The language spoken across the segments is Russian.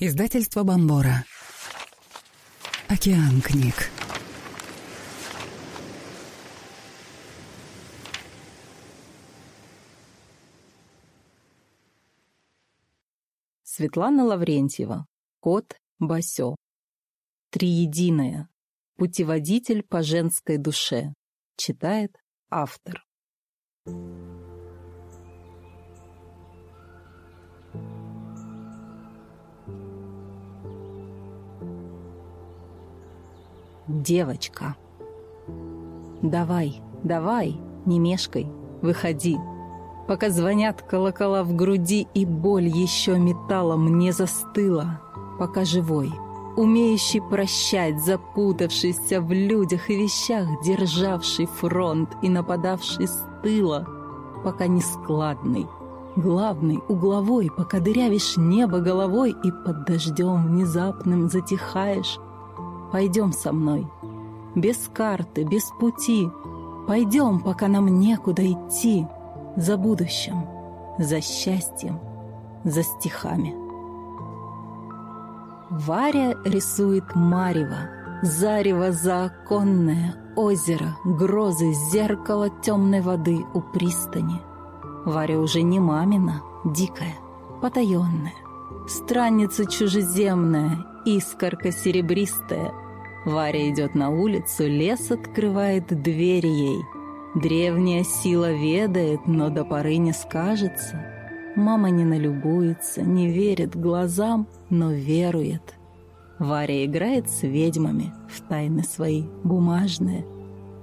Издательство Бомбора. Океан книг. Светлана Лаврентьева. Кот Басё. Триединая. Путеводитель по женской душе. Читает автор. Девочка. Давай, давай, не мешкай, выходи. Пока звонят колокола в груди и боль еще металлом не застыла, пока живой — умеющий прощать, запутавшийся в людях и вещах, державший фронт и нападавший с тыла, пока не складный, главный, угловой, пока дырявишь небо головой и под дождем внезапным затихаешь. Пойдем со мной, без карты, без пути, пойдем, пока нам некуда идти, за будущим, за счастьем, за стихами. Варя рисует марево, зарево заоконное, озеро, грозы, зеркало темной воды у пристани. Варя уже не мамина, дикая, потаенная, странница чужеземная, искорка серебристая. Варя идет на улицу, лес открывает двери ей. Древняя сила ведает, но до поры не скажется — Мама не налюбуется, не верит глазам, но верует. Варя играет с ведьмами в тайны свои бумажные.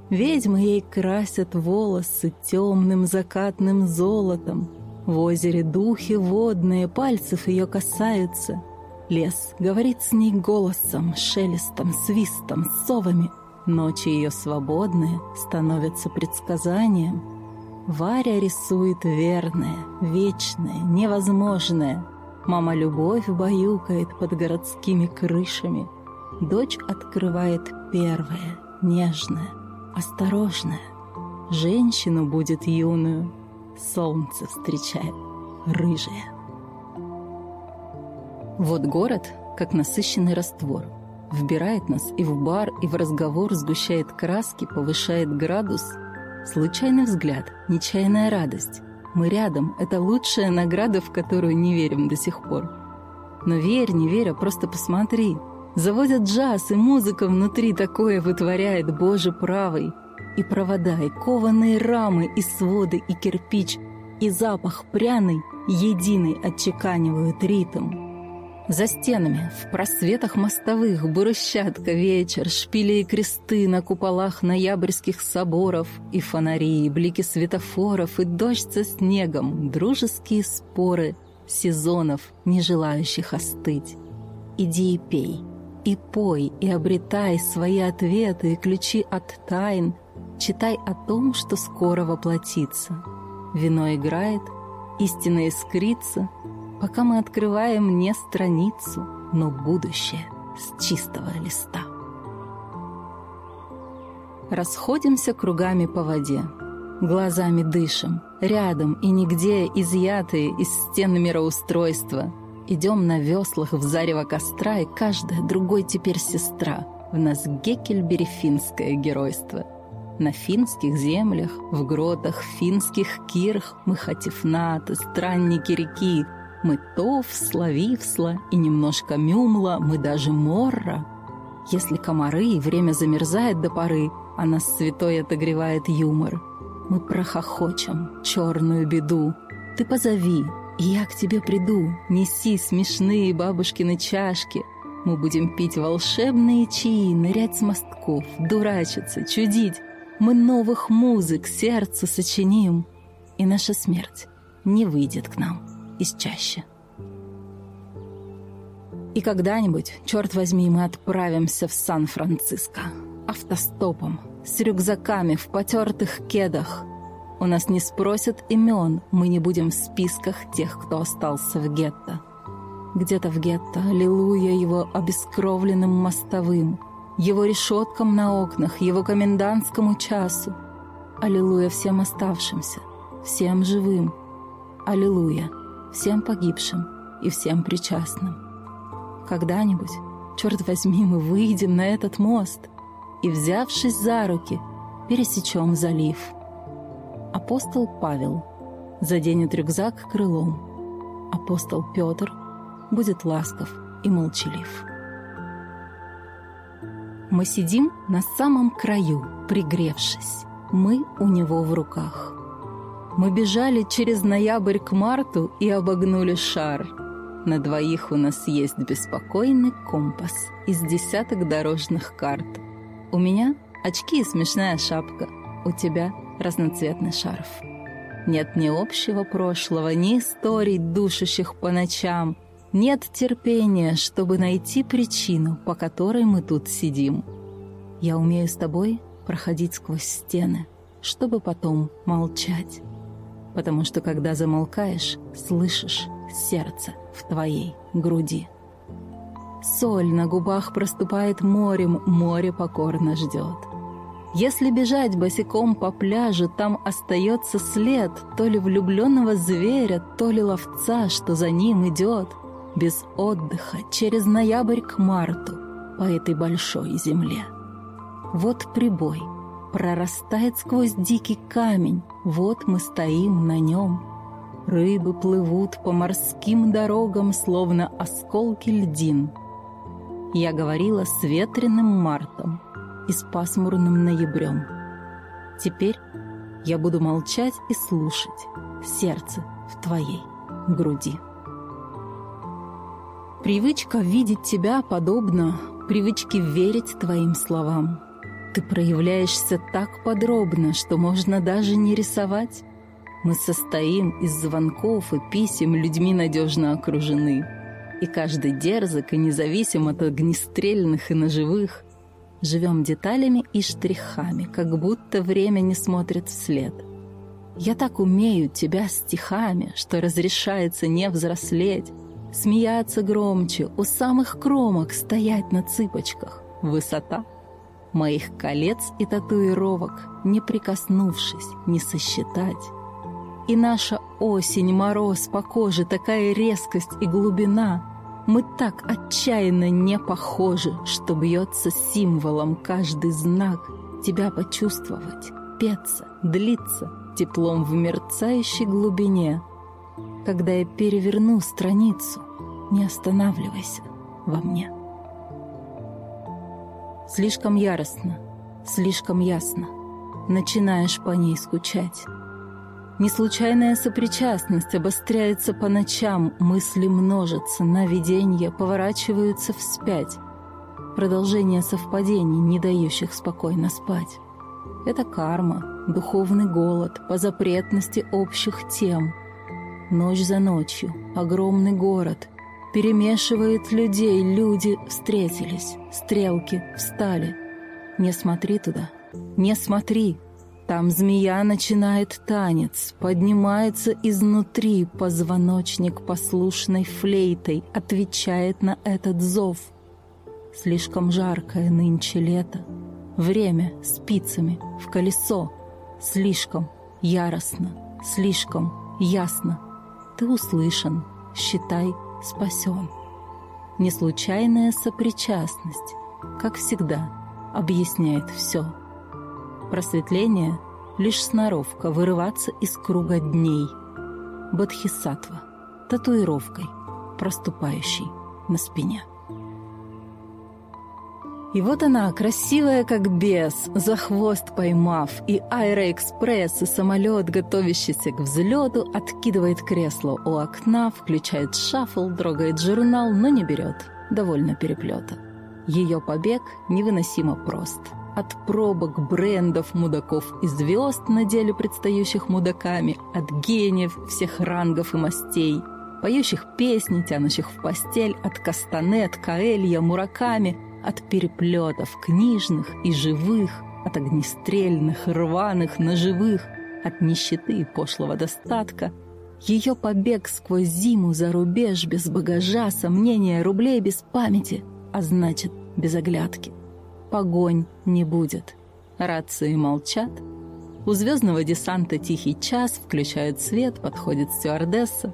Ведьмы ей красят волосы темным закатным золотом. В озере духи водные, пальцев ее касаются. Лес говорит с ней голосом, шелестом, свистом, совами. Ночи ее свободные становятся предсказанием — Варя рисует верное, вечное, невозможное. Мама любовь баюкает под городскими крышами. Дочь открывает первое, нежное, осторожное. Женщину будет юную, солнце встречает, рыжая. Вот город, как насыщенный раствор, вбирает нас и в бар, и в разговор, сгущает краски, повышает градус — Случайный взгляд, нечаянная радость. Мы рядом — это лучшая награда, в которую не верим до сих пор. Но верь, не верь, а просто посмотри. Заводят джаз, и музыка внутри такое вытворяет, Боже правый. И провода, и кованые рамы, и своды, и кирпич, и запах пряный, единый отчеканивают ритм. За стенами, в просветах мостовых, брусчатка, вечер, шпили и кресты на куполах ноябрьских соборов, и фонари, и блики светофоров, и дождь со снегом, дружеские споры сезонов, не желающих остыть. Иди и пей, и пой, и обретай свои ответы и ключи от тайн, читай о том, что скоро воплотится. Вино играет, истина искрится — пока мы открываем не страницу, но будущее с чистого листа. Расходимся кругами по воде, глазами дышим, рядом и нигде изъятые из стен мироустройства. Идем на веслах в зарево костра, и каждая другой теперь сестра. В нас гекельберифинское геройство. На финских землях, в гротах финских кирх мы хатифнаты, странники реки, мы тов, славивсла и немножко мюмла, мы даже морра. Если комары, время замерзает до поры, а нас святой отогревает юмор. Мы прохохочем черную беду. Ты позови, и я к тебе приду. Неси смешные бабушкины чашки. Мы будем пить волшебные чаи, нырять с мостков, дурачиться, чудить. Мы новых музык сердце сочиним, и наша смерть не выйдет к нам из чаще. И когда-нибудь, черт возьми, мы отправимся в Сан-Франциско. Автостопом, с рюкзаками в потертых кедах. У нас не спросят имен, мы не будем в списках тех, кто остался в гетто. Где-то в гетто, аллилуйя его обескровленным мостовым, его решеткам на окнах, его комендантскому часу. Аллилуйя всем оставшимся, всем живым. Аллилуйя всем погибшим и всем причастным. Когда-нибудь, черт возьми, мы выйдем на этот мост и, взявшись за руки, пересечем залив. Апостол Павел заденет рюкзак крылом. Апостол Петр будет ласков и молчалив. Мы сидим на самом краю, пригревшись. Мы у него в руках. Мы бежали через ноябрь к марту и обогнули шар. На двоих у нас есть беспокойный компас из десяток дорожных карт. У меня очки и смешная шапка. У тебя разноцветный шарф. Нет ни общего прошлого, ни историй, душащих по ночам. Нет терпения, чтобы найти причину, по которой мы тут сидим. Я умею с тобой проходить сквозь стены, чтобы потом молчать. Потому что когда замолкаешь, слышишь сердце в твоей груди. Соль на губах проступает морем, море покорно ждет. Если бежать босиком по пляжу, там остается след то ли влюбленного зверя, то ли ловца, что за ним идет, без отдыха через ноябрь к марту по этой большой земле. Вот прибой прорастает сквозь дикий камень, вот мы стоим на нем. Рыбы плывут по морским дорогам, словно осколки льдин. Я говорила с ветреным мартом — и с пасмурным ноябрем. Теперь я буду молчать и слушать сердце в твоей груди. Привычка видеть тебя подобно привычке верить твоим словам. Ты проявляешься так подробно, что можно даже не рисовать. Мы состоим из звонков и писем, людьми надежно окружены. И каждый дерзок и независим от огнестрельных и ножевых. Живем деталями и штрихами, как будто время не смотрит вслед. Я так умею тебя стихами, что разрешается не взрослеть, смеяться громче, у самых кромок стоять на цыпочках. Высота моих колец и татуировок, не прикоснувшись, не сосчитать. И наша осень, мороз по коже, такая резкость и глубина — мы так отчаянно не похожи, что бьется символом каждый знак тебя почувствовать, петься, длиться теплом в мерцающей глубине. Когда я переверну страницу, не останавливайся во мне. Слишком яростно, слишком ясно. Начинаешь по ней скучать. Неслучайная сопричастность обостряется по ночам, мысли множатся, наведения поворачиваются вспять. Продолжение совпадений, не дающих спокойно спать. Это карма, духовный голод по запретности общих тем. Ночь за ночью, огромный город. Перемешивает людей, люди встретились, стрелки встали. Не смотри туда, не смотри, там змея начинает танец, поднимается изнутри, позвоночник послушной флейтой отвечает на этот зов. Слишком жаркое нынче лето, время спицами в колесо, слишком яростно, слишком ясно. Ты услышан, считай, спасен. Неслучайная сопричастность, как всегда, объясняет все. Просветление — лишь сноровка вырываться из круга дней. Бодхисаттва — татуировкой, проступающей на спине. И вот она, красивая как бес, за хвост поймав, и аэроэкспресс, и самолет, готовящийся к взлету, откидывает кресло у окна, включает шаффл, трогает журнал, но не берет. Довольно переплета. Ее побег невыносимо прост — от пробок брендов, мудаков и звезд на деле предстающих мудаками, от гениев всех рангов и мастей, поющих песни, тянущих в постель, от Кастанет, Каэлья, Мураками, от переплетов книжных и живых, от огнестрельных, рваных, ножевых, от нищеты и пошлого достатка — ее побег сквозь зиму за рубеж без багажа, сомнения, рублей без памяти, а значит, без оглядки погонь не будет. Рации молчат. У звездного десанта тихий час, включают свет, подходит стюардесса.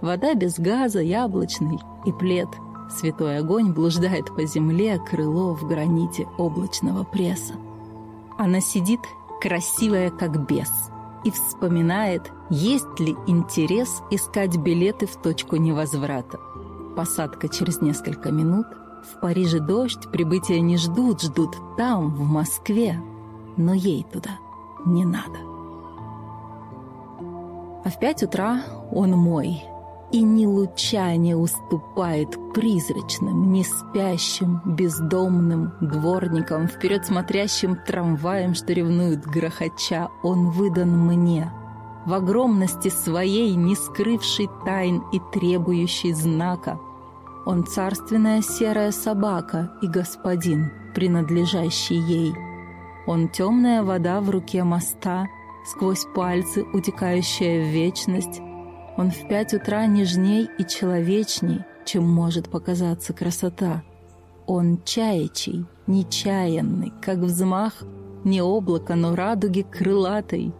Вода без газа, яблочный и плед. Святой огонь блуждает по земле, крыло в граните облачного пресса. Она сидит, красивая как бес, и вспоминает, есть ли интерес искать билеты в точку невозврата. Посадка через несколько минут. В Париже дождь, прибытия не ждут, ждут там, в Москве. Но ей туда не надо. А в пять утра он мой, и ни луча не уступает призрачным, не спящим, бездомным дворникам, вперед смотрящим трамваем, что ревнуют грохоча. Он выдан мне, в огромности своей, не скрывший тайн и требующий знака. Он царственная серая собака и господин, принадлежащий ей. Он темная вода в руке моста, сквозь пальцы, утекающая в вечность, он в пять утра нежней и человечней, чем может показаться красота. Он чаячий, нечаянный, как взмах не облака, но радуги крылатой.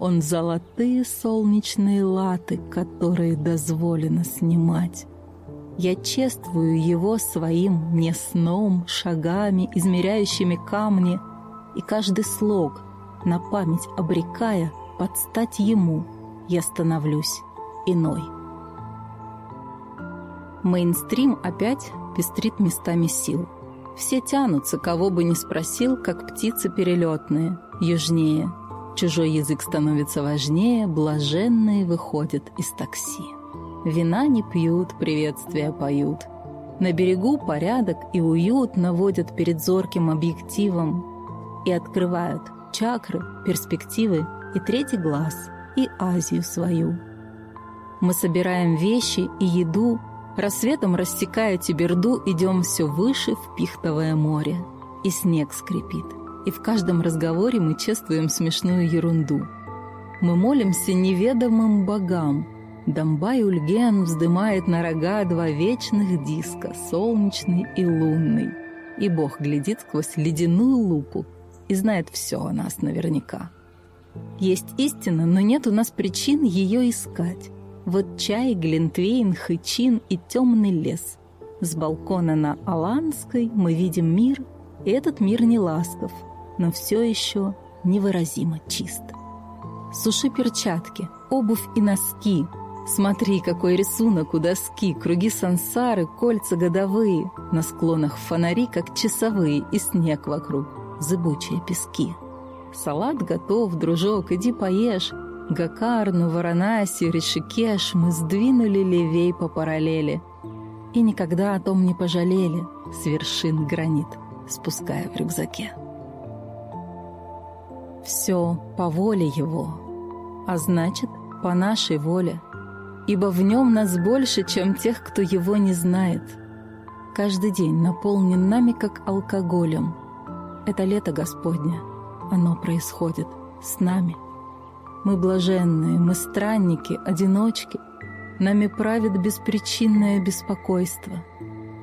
Он золотые солнечные латы, которые дозволено снимать. Я чествую его своим не сном, шагами, измеряющими камни, и каждый слог, на память обрекая, подстать ему, я становлюсь иной. Мейнстрим опять пестрит местами сил. Все тянутся, кого бы ни спросил, как птицы перелетные, южнее. Чужой язык становится важнее, блаженные выходят из такси. Вина не пьют, приветствия поют. На берегу порядок и уют наводят перед зорким объективом и открывают чакры, перспективы и третий глаз, и Азию свою. Мы собираем вещи и еду, рассветом рассекая Тиберду, идем все выше в Пихтовое море. И снег скрипит. И в каждом разговоре мы чествуем смешную ерунду. Мы молимся неведомым богам. Домбай Ульген вздымает на рога два вечных диска, солнечный и лунный. И Бог глядит сквозь ледяную лупу и знает все о нас наверняка. Есть истина, но нет у нас причин ее искать. Вот чай, глинтвейн, хычин и темный лес. С балкона на Аланской мы видим мир, и этот мир не ласков, но все еще невыразимо чист. Суши перчатки, обувь и носки. Смотри, какой рисунок у доски, круги сансары, кольца годовые. На склонах фонари, как часовые, и снег вокруг, зыбучие пески. Салат готов, дружок, иди поешь. Гакарну, Варанаси, Ришикеш мы сдвинули левей по параллели. И никогда о том не пожалели, с вершин гранит, спуская в рюкзаке. Все по воле его, а значит, по нашей воле, ибо в нем нас больше, чем тех, кто его не знает. Каждый день наполнен нами, как алкоголем. Это лето Господня, оно происходит с нами. Мы блаженные, мы странники, одиночки. Нами правит беспричинное беспокойство.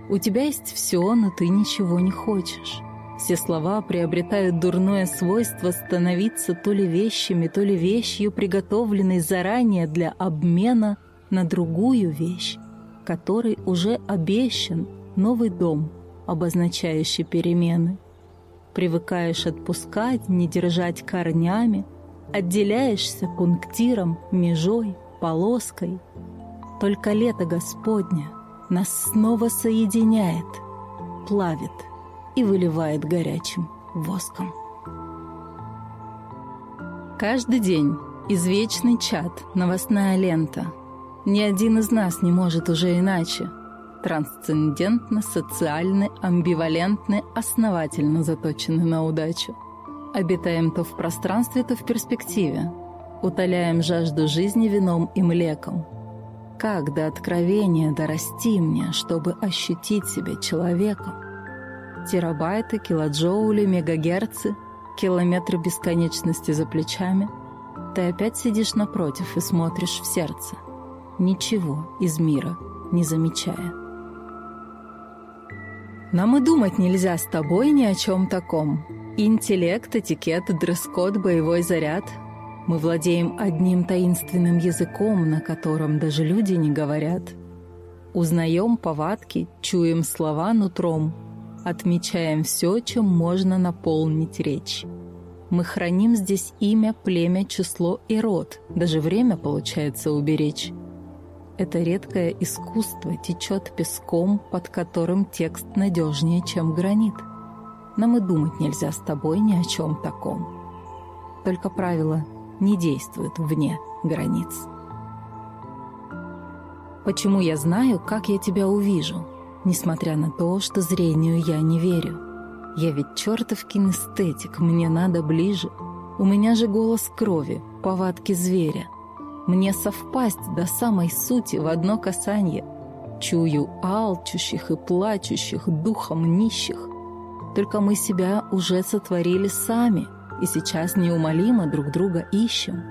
У тебя есть все, но ты ничего не хочешь. Все слова приобретают дурное свойство становиться то ли вещами, то ли вещью, приготовленной заранее для обмена на другую вещь, которой уже обещан новый дом, обозначающий перемены. Привыкаешь отпускать, не держать корнями, Отделяешься пунктиром, межой, полоской. Только лето Господня нас снова соединяет, плавит и выливает горячим воском. Каждый день извечный чат, новостная лента. Ни один из нас не может уже иначе. Трансцендентно, социальны, амбивалентны, основательно заточены на удачу. Обитаем то в пространстве, то в перспективе. Утоляем жажду жизни вином и млеком. Как до откровения дорасти мне, чтобы ощутить себя человеком? Терабайты, килоджоули, мегагерцы, километры бесконечности за плечами. Ты опять сидишь напротив и смотришь в сердце, ничего из мира не замечая. Нам и думать нельзя с тобой ни о чем таком. Интеллект, этикет, дресс-код, боевой заряд. Мы владеем одним таинственным языком, на котором даже люди не говорят. Узнаем повадки, чуем слова нутром, отмечаем все, чем можно наполнить речь. Мы храним здесь имя, племя, число и род, даже время получается уберечь. Это редкое искусство течет песком, под которым текст надежнее, чем гранит. Нам и думать нельзя с тобой ни о чем таком. Только правила не действуют вне границ. Почему я знаю, как я тебя увижу, несмотря на то, что зрению я не верю? Я ведь чертов кинестетик, мне надо ближе. У меня же голос крови, повадки зверя. Мне совпасть до самой сути в одно касание. Чую алчущих и плачущих духом нищих. Только мы себя уже сотворили сами, и сейчас неумолимо друг друга ищем.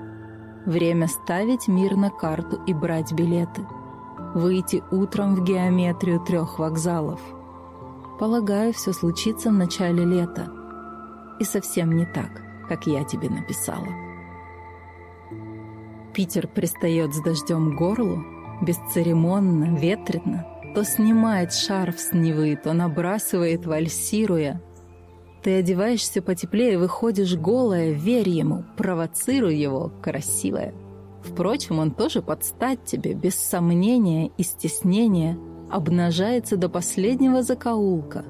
Время ставить мир на карту и брать билеты. Выйти утром в геометрию трех вокзалов — Полагаю, все случится в начале лета. И совсем не так, как я тебе написала. Питер пристает с дождем к горлу, бесцеремонно, ветрено, то снимает шарф с Невы, то набрасывает, вальсируя. Ты одеваешься потеплее, выходишь голая, верь ему, провоцируй его, красивая. Впрочем, он тоже подстать тебе, без сомнения и стеснения – обнажается до последнего закоулка.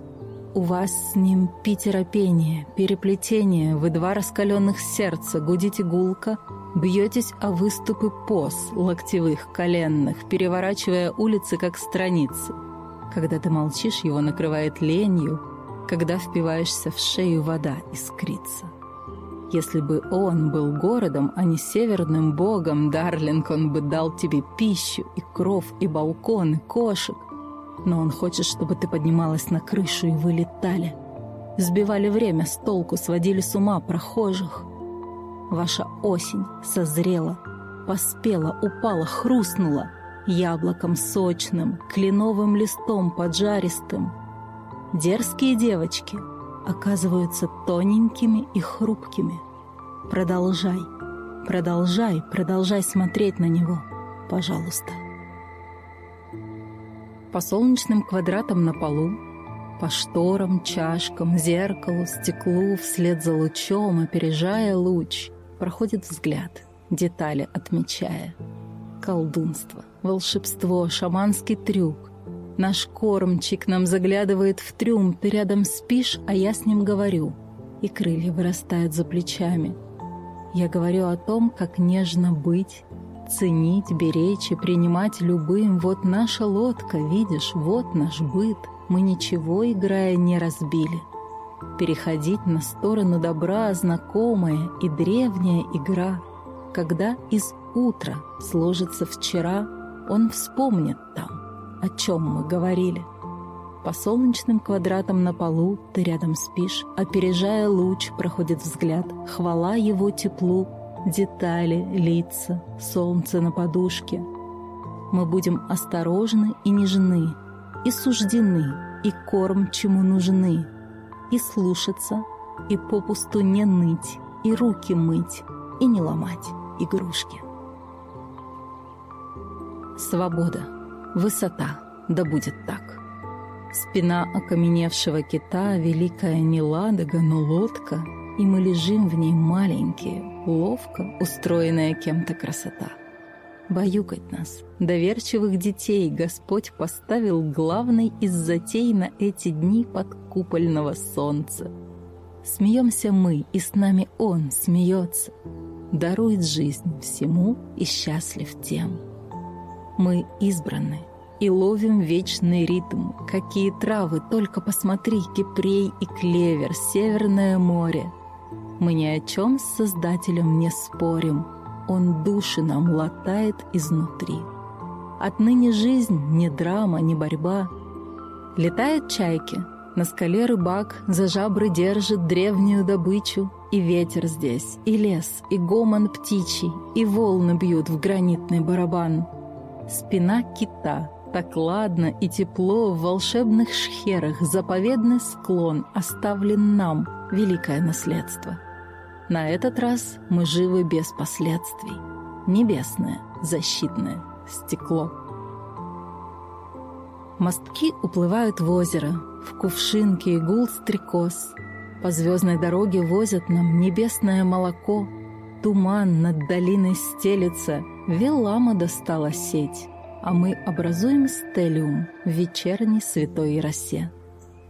У вас с ним питеропение, переплетение, вы два раскаленных сердца, гудите гулко, бьетесь о выступы поз локтевых, коленных, переворачивая улицы, как страницы. Когда ты молчишь, его накрывает ленью, когда впиваешься в шею, вода искрится. Если бы он был городом, а не северным богом, Дарлинг, он бы дал тебе пищу и кров, и балкон, и кошек, но он хочет, чтобы ты поднималась на крышу и вылетали. Сбивали время с толку, сводили с ума прохожих. Ваша осень созрела, поспела, упала, хрустнула яблоком сочным, кленовым листом поджаристым. Дерзкие девочки оказываются тоненькими и хрупкими. Продолжай, продолжай, продолжай смотреть на него, пожалуйста по солнечным квадратам на полу, по шторам, чашкам, зеркалу, стеклу, вслед за лучом, опережая луч, проходит взгляд, детали отмечая. Колдунство, волшебство, шаманский трюк. Наш кормчик нам заглядывает в трюм, ты рядом спишь, а я с ним говорю. И крылья вырастают за плечами. Я говорю о том, как нежно быть, Ценить, беречь и принимать любым. Вот наша лодка, видишь, вот наш быт. Мы ничего, играя, не разбили. Переходить на сторону добра знакомая и древняя игра. Когда из утра сложится вчера, он вспомнит там, о чем мы говорили. По солнечным квадратам на полу ты рядом спишь, опережая луч, проходит взгляд, хвала его теплу, детали, лица, солнце на подушке. Мы будем осторожны и нежны, и суждены, и корм чему нужны, и слушаться, и попусту не ныть, и руки мыть, и не ломать игрушки. Свобода, высота, да будет так. Спина окаменевшего кита, великая не ладога, но лодка — и мы лежим в ней маленькие, ловко устроенная кем-то красота. Баюкать нас, доверчивых детей, Господь поставил главной из затей на эти дни под купольного солнца. Смеемся мы, и с нами Он смеется, дарует жизнь всему и счастлив тем. Мы избраны и ловим вечный ритм, какие травы, только посмотри, кипрей и клевер, Северное море — мы ни о чем с Создателем не спорим. Он души нам латает изнутри. Отныне жизнь не драма, не борьба. Летают чайки, на скале рыбак за жабры держит древнюю добычу. И ветер здесь, и лес, и гомон птичий, и волны бьют в гранитный барабан. Спина кита, так ладно и тепло в волшебных шхерах заповедный склон оставлен нам, великое наследство. На этот раз мы живы без последствий. Небесное, защитное стекло. Мостки уплывают в озеро, в кувшинки и гул стрекоз. По звездной дороге возят нам небесное молоко. Туман над долиной стелится, Велама достала сеть, а мы образуем стелиум в вечерней святой росе.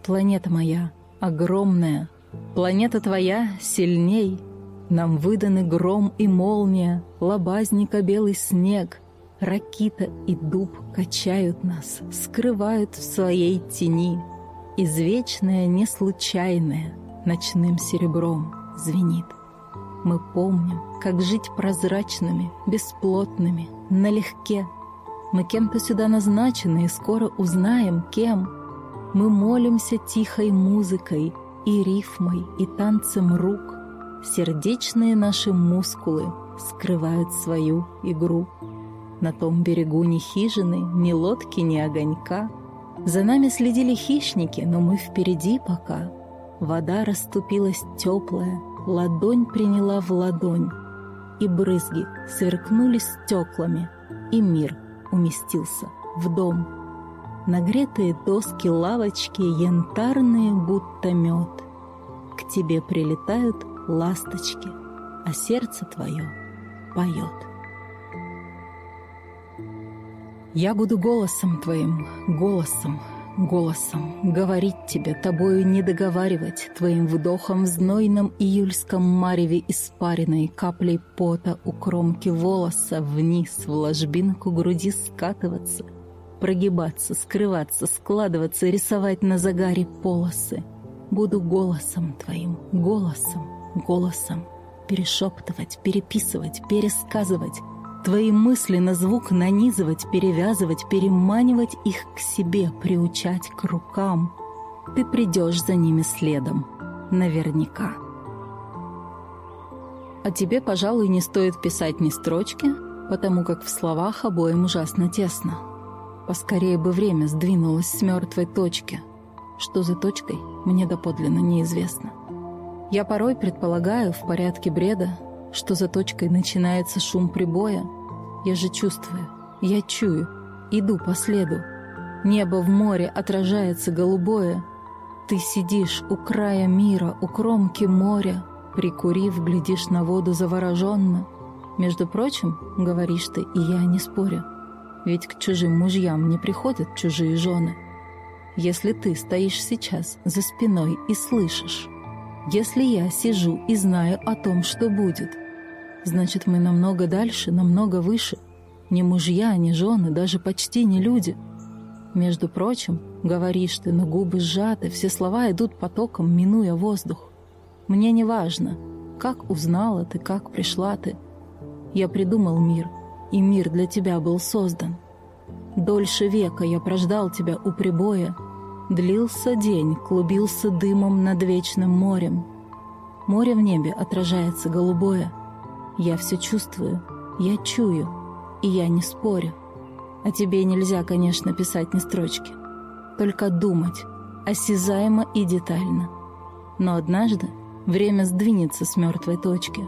Планета моя, огромная, планета твоя сильней. Нам выданы гром и молния, лобазника белый снег, Ракита и дуб качают нас, скрывают в своей тени. Извечное неслучайное ночным серебром звенит. Мы помним, как жить прозрачными, бесплотными, налегке. Мы кем-то сюда назначены и скоро узнаем, кем. Мы молимся тихой музыкой и рифмой, и танцем рук. Сердечные наши мускулы скрывают свою игру. На том берегу ни хижины, ни лодки, ни огонька. За нами следили хищники, но мы впереди пока. Вода расступилась теплая, ладонь приняла в ладонь, и брызги сверкнули стеклами, и мир уместился в дом. Нагретые доски лавочки, янтарные, будто мед. К тебе прилетают ласточки, а сердце твое поет. Я буду голосом твоим, голосом, голосом Говорить тебе, тобою не договаривать Твоим вдохом в знойном июльском мареве Испаренной каплей пота у кромки волоса Вниз в ложбинку груди скатываться, Прогибаться, скрываться, складываться, Рисовать на загаре полосы. Буду голосом твоим, голосом, голосом Перешептывать, переписывать, пересказывать Твои мысли на звук нанизывать, перевязывать, переманивать их к себе, приучать к рукам. Ты придешь за ними следом. Наверняка. А тебе, пожалуй, не стоит писать ни строчки, потому как в словах обоим ужасно тесно. Поскорее бы время сдвинулось с мертвой точки. Что за точкой, мне доподлинно неизвестно. Я порой предполагаю в порядке бреда, что за точкой начинается шум прибоя. Я же чувствую, я чую, иду по следу. Небо в море отражается голубое. Ты сидишь у края мира, у кромки моря, прикурив, глядишь на воду завороженно. Между прочим, говоришь ты, и я не спорю, ведь к чужим мужьям не приходят чужие жены. Если ты стоишь сейчас за спиной и слышишь, если я сижу и знаю о том, что будет, Значит, мы намного дальше, намного выше. Не мужья, не жены, даже почти не люди. Между прочим, говоришь ты, но губы сжаты, все слова идут потоком, минуя воздух. Мне не важно, как узнала ты, как пришла ты. Я придумал мир, и мир для тебя был создан. Дольше века я прождал тебя у прибоя. Длился день, клубился дымом над вечным морем. Море в небе отражается голубое — я все чувствую, я чую, и я не спорю. А тебе нельзя, конечно, писать ни строчки. Только думать, осязаемо и детально. Но однажды время сдвинется с мертвой точки.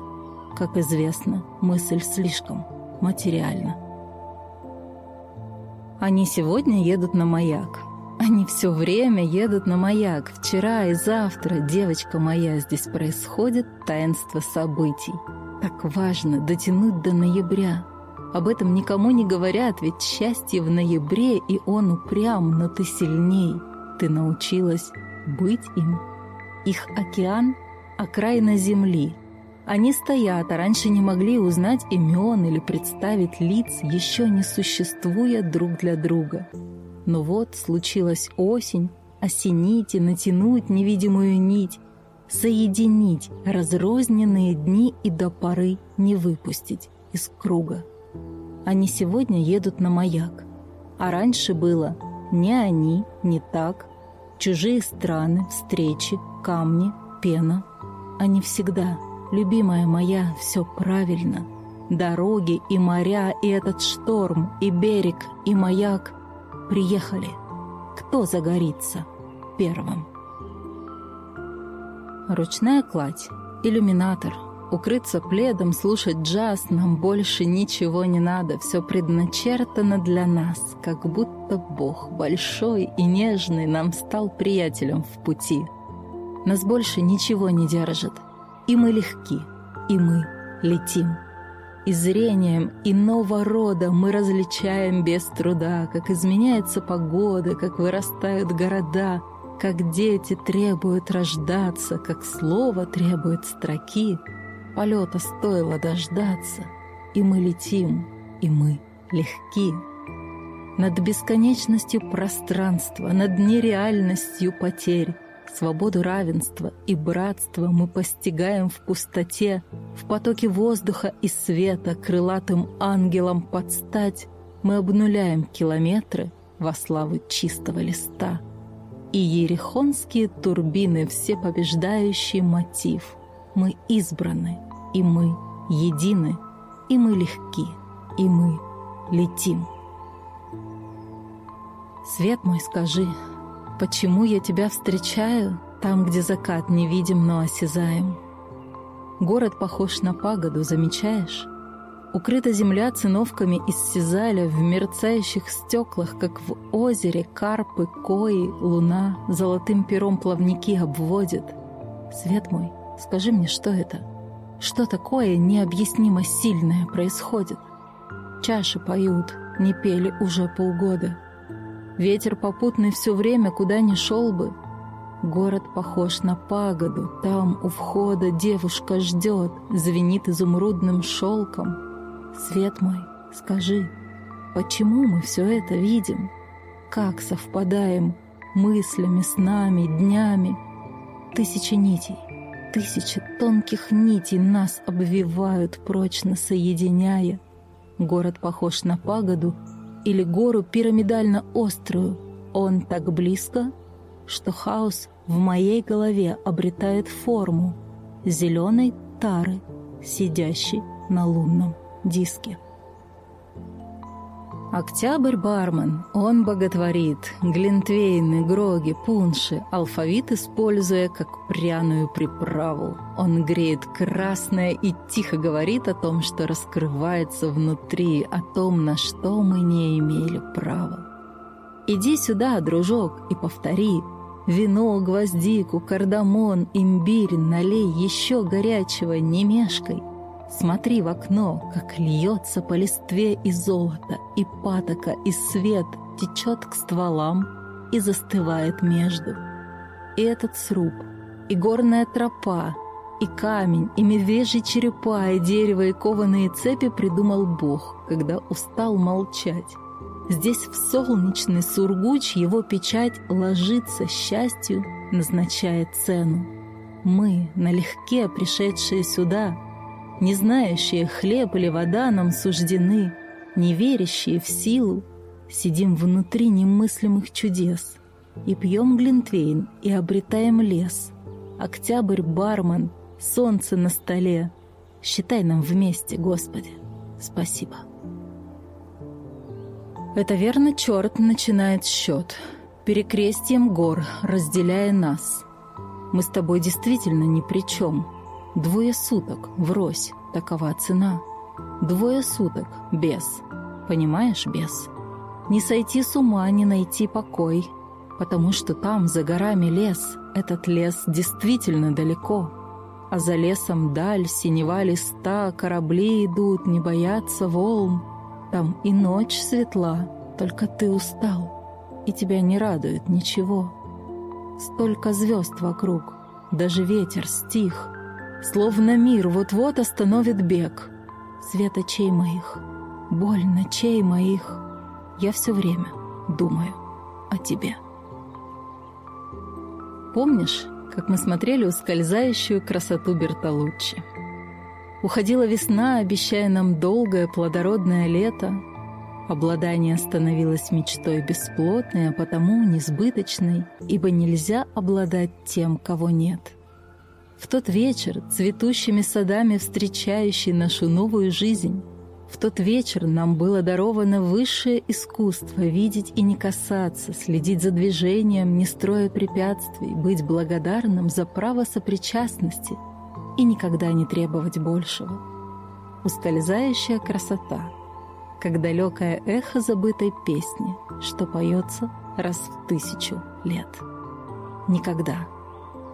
Как известно, мысль слишком материальна. Они сегодня едут на маяк. Они все время едут на маяк. Вчера и завтра, девочка моя, здесь происходит таинство событий. Так важно дотянуть до ноября. Об этом никому не говорят, ведь счастье в ноябре, и он упрям, но ты сильней. Ты научилась быть им. Их океан — окраина земли. Они стоят, а раньше не могли узнать имен или представить лиц, еще не существуя друг для друга. Но вот случилась осень, осенить и натянуть невидимую нить, соединить разрозненные дни и до поры не выпустить из круга. Они сегодня едут на маяк, а раньше было не они, не так, чужие страны, встречи, камни, пена. Они всегда, любимая моя, все правильно. Дороги и моря, и этот шторм, и берег, и маяк приехали. Кто загорится первым? Ручная кладь, иллюминатор, укрыться пледом, слушать джаз, нам больше ничего не надо, все предначертано для нас, как будто Бог большой и нежный нам стал приятелем в пути. Нас больше ничего не держит, и мы легки, и мы летим. И зрением иного рода мы различаем без труда, как изменяется погода, как вырастают города, как дети требуют рождаться, как слово требует строки. Полета стоило дождаться, и мы летим, и мы легки. Над бесконечностью пространства, над нереальностью потерь, Свободу равенства и братства мы постигаем в пустоте, в потоке воздуха и света, крылатым ангелом подстать, мы обнуляем километры во славу чистого листа. И ерехонские турбины, все побеждающий мотив. Мы избраны, и мы едины, и мы легки, и мы летим. Свет мой, скажи, Почему я тебя встречаю там, где закат не видим, но осязаем? Город похож на пагоду, замечаешь? Укрыта земля циновками из сизаля в мерцающих стеклах, как в озере карпы, кои, луна золотым пером плавники обводит. Свет мой, скажи мне, что это? Что такое необъяснимо сильное происходит? Чаши поют, не пели уже полгода. Ветер попутный все время куда ни шел бы. Город похож на пагоду, там у входа девушка ждет, звенит изумрудным шелком. Свет мой, скажи, почему мы все это видим? Как совпадаем мыслями, снами, днями? Тысячи нитей, тысячи тонких нитей нас обвивают, прочно соединяя. Город похож на пагоду, или гору пирамидально-острую. Он так близко, что хаос в моей голове обретает форму зеленой тары, сидящей на лунном диске. Октябрь бармен, он боготворит глинтвейны, гроги, пунши, алфавит используя как пряную приправу. Он греет красное и тихо говорит о том, что раскрывается внутри, о том, на что мы не имели права. Иди сюда, дружок, и повтори. Вино, гвоздику, кардамон, имбирь, налей еще горячего, не мешкай. Смотри в окно, как льется по листве и золото, и патока, и свет течет к стволам и застывает между. И этот сруб, и горная тропа, и камень, и медвежьи черепа, и дерево, и кованые цепи придумал Бог, когда устал молчать. Здесь в солнечный сургуч его печать ложится счастью, назначая цену. Мы, налегке пришедшие сюда, не знающие, хлеб или вода нам суждены, не верящие в силу, сидим внутри немыслимых чудес и пьем глинтвейн и обретаем лес. Октябрь бармен, солнце на столе. Считай нам вместе, Господи. Спасибо. Это верно, черт начинает счет. Перекрестием гор, разделяя нас. Мы с тобой действительно ни при чем. Двое суток, врозь, такова цена. Двое суток, без. Понимаешь, без? Не сойти с ума, не найти покой. Потому что там, за горами лес, этот лес действительно далеко. А за лесом даль, синева листа, корабли идут, не боятся волн. Там и ночь светла, только ты устал, и тебя не радует ничего. Столько звезд вокруг, даже ветер стих — Словно мир вот-вот остановит бег. Свет очей моих, боль ночей моих. Я все время думаю о тебе. Помнишь, как мы смотрели ускользающую красоту Бертолуччи? Уходила весна, обещая нам долгое плодородное лето. Обладание становилось мечтой бесплотной, а потому несбыточной, ибо нельзя обладать тем, кого нет — в тот вечер, цветущими садами встречающий нашу новую жизнь, в тот вечер нам было даровано высшее искусство видеть и не касаться, следить за движением, не строя препятствий, быть благодарным за право сопричастности. и никогда не требовать большего. Ускользающая красота, как далекое эхо забытой песни, что поется раз в тысячу лет. Никогда,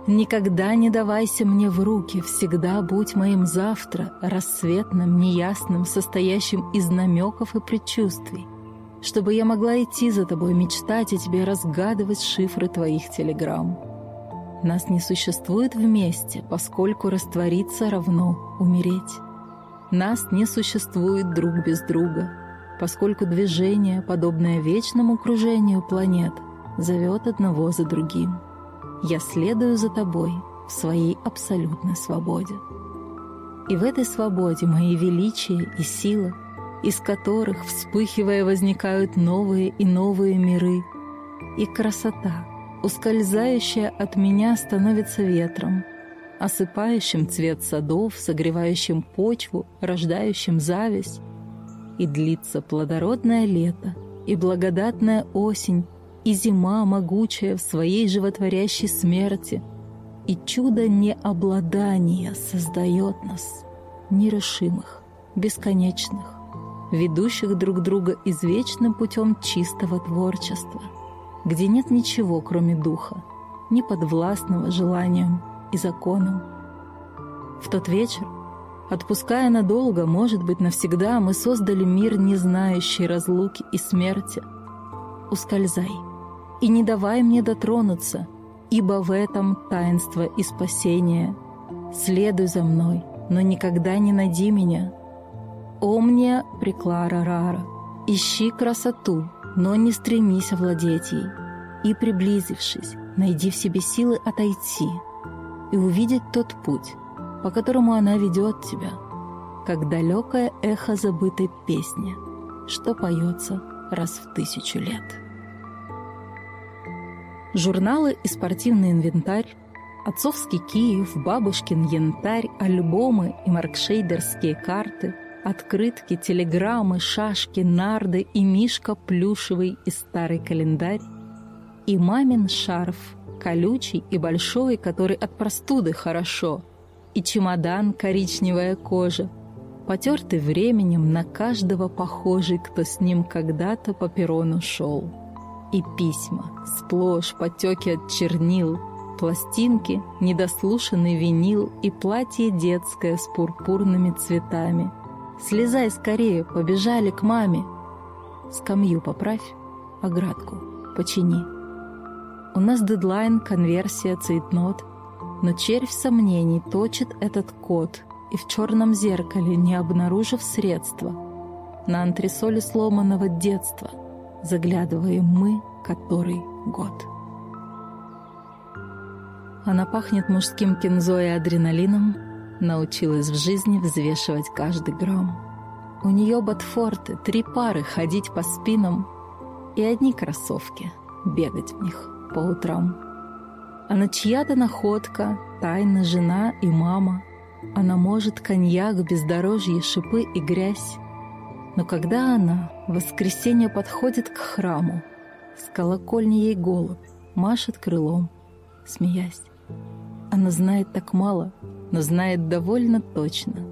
никогда не давайся мне в руки, всегда будь моим завтра, рассветным, неясным, состоящим из намеков и предчувствий, чтобы я могла идти за тобой, мечтать о тебе, разгадывать шифры твоих телеграмм. Нас не существует вместе, поскольку раствориться равно умереть. Нас не существует друг без друга, поскольку движение, подобное вечному кружению планет, зовет одного за другим. Я следую за тобой в своей абсолютной свободе. И в этой свободе мои величие и сила, из которых, вспыхивая, возникают новые и новые миры, и красота — ускользающая от меня становится ветром, осыпающим цвет садов, согревающим почву, рождающим зависть. И длится плодородное лето, и благодатная осень, и зима могучая в своей животворящей смерти, и чудо необладания создает нас, нерешимых, бесконечных, ведущих друг друга извечным путем чистого творчества — где нет ничего, кроме духа, не подвластного желаниям и законам. В тот вечер, отпуская надолго, может быть, навсегда, мы создали мир, не знающий разлуки и смерти. Ускользай и не давай мне дотронуться, ибо в этом таинство и спасение. Следуй за мной, но никогда не нади меня. О мне, преклара рара, ищи красоту, но не стремись овладеть ей. И, приблизившись, найди в себе силы отойти и увидеть тот путь, по которому она ведет тебя, как далекое эхо забытой песни, что поется раз в тысячу лет. Журналы и спортивный инвентарь, отцовский Киев, бабушкин янтарь, альбомы и маркшейдерские карты — Открытки, телеграммы, шашки, нарды и мишка плюшевый и старый календарь. И мамин шарф, колючий и большой, который от простуды хорошо. И чемодан, коричневая кожа, потертый временем на каждого похожий, кто с ним когда-то по перрону шел. И письма, сплошь потеки от чернил, пластинки, недослушанный винил и платье детское с пурпурными цветами — Слезай скорее, побежали к маме. Скамью поправь, оградку почини. У нас дедлайн, конверсия, цейтнот, но червь сомнений точит этот код, и в черном зеркале, не обнаружив средства, на антресоле сломанного детства заглядываем мы, который год. Она пахнет мужским кинзо и адреналином, Научилась в жизни взвешивать каждый грамм. У нее ботфорты, три пары ходить по спинам и одни кроссовки, бегать в них по утрам. Она чья-то находка, тайна жена и мама. Она может коньяк, бездорожье, шипы и грязь. Но когда она в воскресенье подходит к храму, с колокольни ей голубь машет крылом, смеясь. Она знает так мало, но знает довольно точно.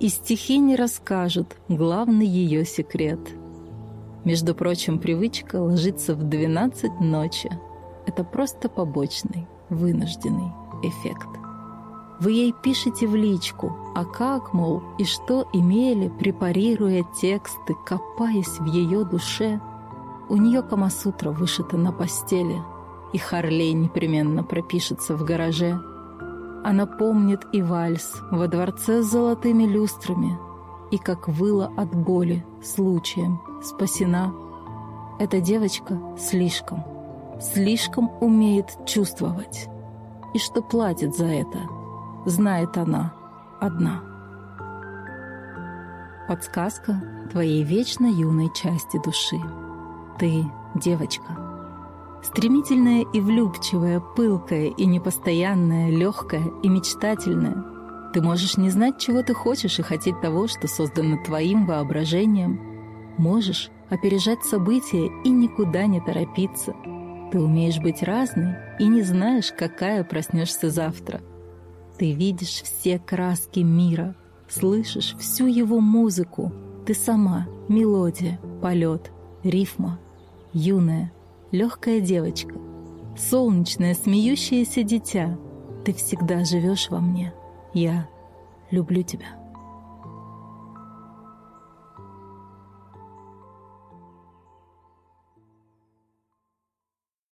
И стихи не расскажут главный ее секрет. Между прочим, привычка ложиться в 12 ночи — это просто побочный, вынужденный эффект. Вы ей пишете в личку, а как, мол, и что имели, препарируя тексты, копаясь в ее душе. У нее Камасутра вышита на постели, и Харлей непременно пропишется в гараже — она помнит и вальс во дворце с золотыми люстрами, и как выла от боли случаем спасена. Эта девочка слишком, слишком умеет чувствовать. И что платит за это, знает она одна. Подсказка твоей вечно юной части души. Ты девочка. Стремительная и влюбчивая, пылкая и непостоянная, легкая и мечтательная. Ты можешь не знать, чего ты хочешь, и хотеть того, что создано твоим воображением. Можешь опережать события и никуда не торопиться. Ты умеешь быть разной и не знаешь, какая проснешься завтра. Ты видишь все краски мира, слышишь всю его музыку. Ты сама — мелодия, полет, рифма. Юная, легкая девочка, солнечное, смеющееся дитя. Ты всегда живешь во мне. Я люблю тебя.